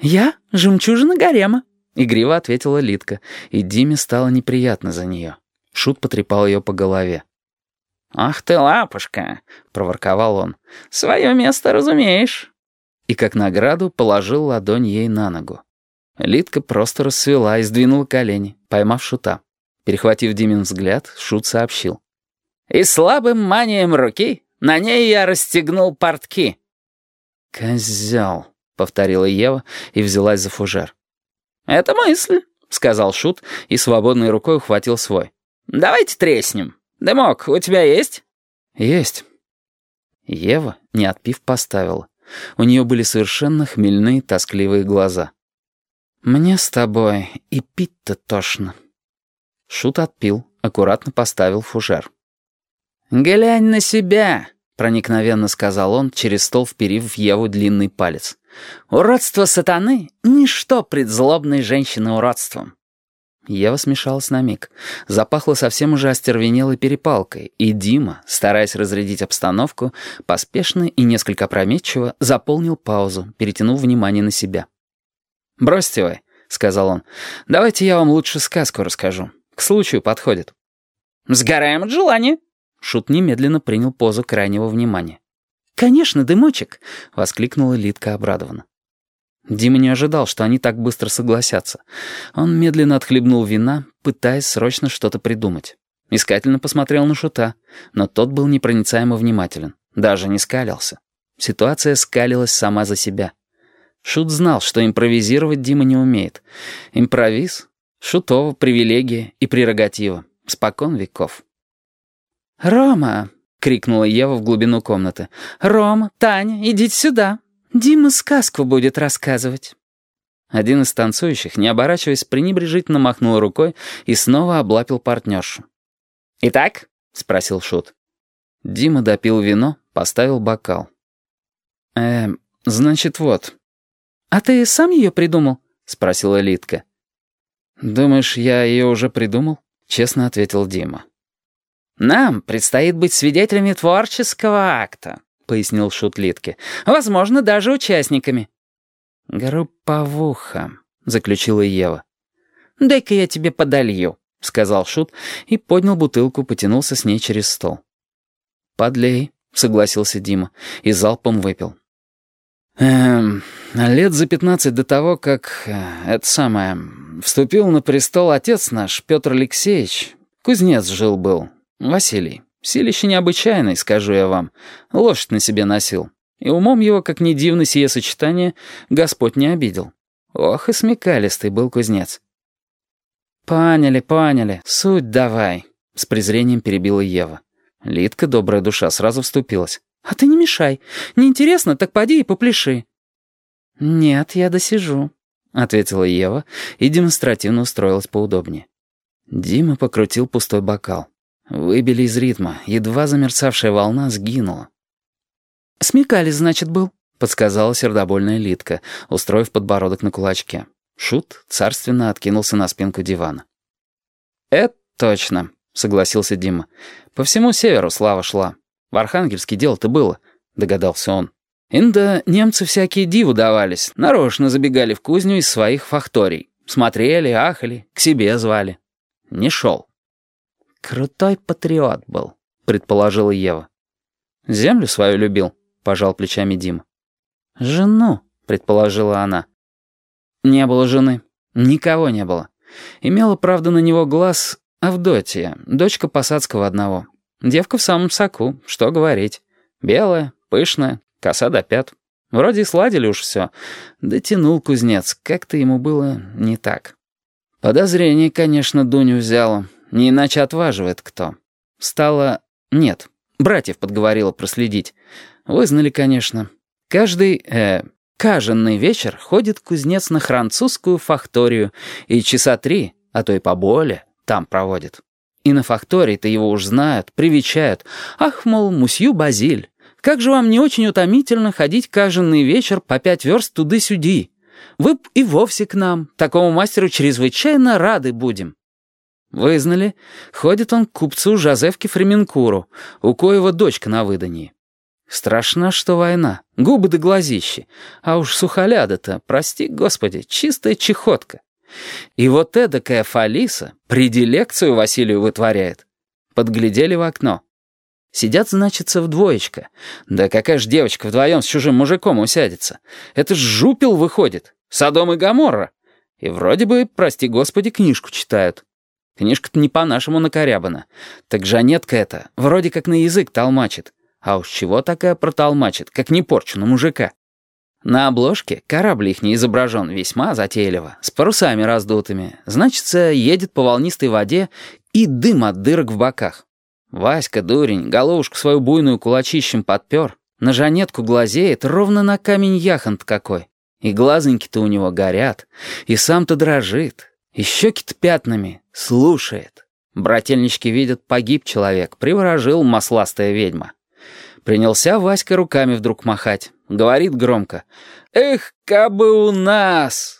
«Я — жемчужина гарема», — игриво ответила Литка, и Диме стало неприятно за нее. Шут потрепал ее по голове. «Ах ты, лапушка!» — проворковал он. «Свое место разумеешь». И как награду положил ладонь ей на ногу. Литка просто расцвела и сдвинула колени, поймав Шута. Перехватив Димин взгляд, Шут сообщил. «И слабым манием руки на ней я расстегнул портки». «Козел», — повторила Ева и взялась за фужер. «Это мысль», — сказал Шут и свободной рукой ухватил свой. «Давайте треснем. Дымок у тебя есть?» «Есть». Ева, не отпив, поставила. У нее были совершенно хмельные, тоскливые глаза. «Мне с тобой и пить-то тошно». Шут отпил, аккуратно поставил фужер. «Глянь на себя!» — проникновенно сказал он, через стол вперив в Еву длинный палец. «Уродство сатаны — ничто пред злобной женщины уродством». Ева смешалась на миг. Запахло совсем уже остервенелой перепалкой, и Дима, стараясь разрядить обстановку, поспешно и несколько опрометчиво заполнил паузу, перетянув внимание на себя. «Бросьте вы», — сказал он. «Давайте я вам лучше сказку расскажу. К случаю подходит». «Сгораем от желания». Шут немедленно принял позу крайнего внимания. «Конечно, дымочек!» — воскликнула Литка обрадованно. Дима не ожидал, что они так быстро согласятся. Он медленно отхлебнул вина, пытаясь срочно что-то придумать. Искательно посмотрел на Шута, но тот был непроницаемо внимателен, даже не скалился. Ситуация скалилась сама за себя. Шут знал, что импровизировать Дима не умеет. Импровиз — Шутова привилегия и прерогатива, спокон веков. «Рома!» — крикнула Ева в глубину комнаты. «Рома, Таня, идите сюда!» Дима сказку будет рассказывать». Один из танцующих, не оборачиваясь, пренебрежительно махнул рукой и снова облапил партнершу. «Итак?» — спросил Шут. Дима допил вино, поставил бокал. «Э, значит, вот». «А ты сам ее придумал?» — спросила Литка. «Думаешь, я ее уже придумал?» — честно ответил Дима. «Нам предстоит быть свидетелями творческого акта», пояснил Шут Литке. «Возможно, даже участниками». «Групповуха», — заключила Ева. «Дай-ка я тебе подолью», — сказал Шут и поднял бутылку, потянулся с ней через стол. «Подлей», — согласился Дима и залпом выпил. «Эм, лет за пятнадцать до того, как, э, это самое, вступил на престол отец наш, Петр Алексеевич, кузнец жил-был, Василий. Силище необычайное, скажу я вам. Лошадь на себе носил. И умом его, как ни дивно сие сочетание, Господь не обидел. Ох и смекалистый был кузнец. «Поняли, поняли. Суть давай», — с презрением перебила Ева. Литка, добрая душа, сразу вступилась. «А ты не мешай. Неинтересно, так поди и попляши». «Нет, я досижу», — ответила Ева и демонстративно устроилась поудобнее. Дима покрутил пустой бокал. Выбили из ритма, едва замерцавшая волна сгинула. «Смекалис, значит, был», — подсказала сердобольная Литка, устроив подбородок на кулачке. Шут царственно откинулся на спинку дивана. «Это точно», — согласился Дима. «По всему северу слава шла. В Архангельске дело-то было», — догадался он. «Инда немцы всякие диву давались, нарочно забегали в кузню из своих факторий. Смотрели, ахали, к себе звали. Не шел. «Крутой патриот был», — предположила Ева. «Землю свою любил», — пожал плечами Дима. «Жену», — предположила она. «Не было жены. Никого не было. Имела, правда, на него глаз Авдотья, дочка посадского одного. Девка в самом соку, что говорить. Белая, пышная, коса до пят. Вроде и сладили уж все. Дотянул кузнец, как-то ему было не так. Подозрение, конечно, Дуню взяло. Не иначе отваживает кто. Стало... Нет, братьев подговорила проследить. Вызнали, конечно. Каждый, э, каженный вечер ходит кузнец на французскую факторию и часа три, а то и поболее, там проводит. И на фактории-то его уж знают, привечают. Ах, мол, мусью Базиль, как же вам не очень утомительно ходить каждый вечер по пять верст туды-сюди? Вы б и вовсе к нам, такому мастеру чрезвычайно рады будем. Вызнали. Ходит он к купцу Жозефке Фременкуру, у коего дочка на выдании. Страшно, что война. Губы до глазищи. А уж сухоляда-то, прости господи, чистая чехотка. И вот эдакая Фалиса предилекцию Василию вытворяет. Подглядели в окно. Сидят, значится, в двоечка. Да какая ж девочка вдвоем с чужим мужиком усядется? Это ж жупел выходит. Содом и Гоморра. И вроде бы, прости господи, книжку читают. Книжка-то не по-нашему накорябана. Так Жанетка это вроде как на язык толмачит. А уж чего такая протолмачит, как не порчу на мужика? На обложке корабль их не изображен весьма затейливо, с парусами раздутыми. Значится, едет по волнистой воде и дым от дырок в боках. Васька, дурень, головушку свою буйную кулачищем подпер, на жанетку глазеет, ровно на камень яхонт какой. И глазоньки-то у него горят, и сам-то дрожит, и щеки-то пятнами, слушает. Брательнички видят, погиб человек, приворожил масластая ведьма. Принялся Васька руками вдруг махать. Говорит громко. «Эх, кабы у нас!»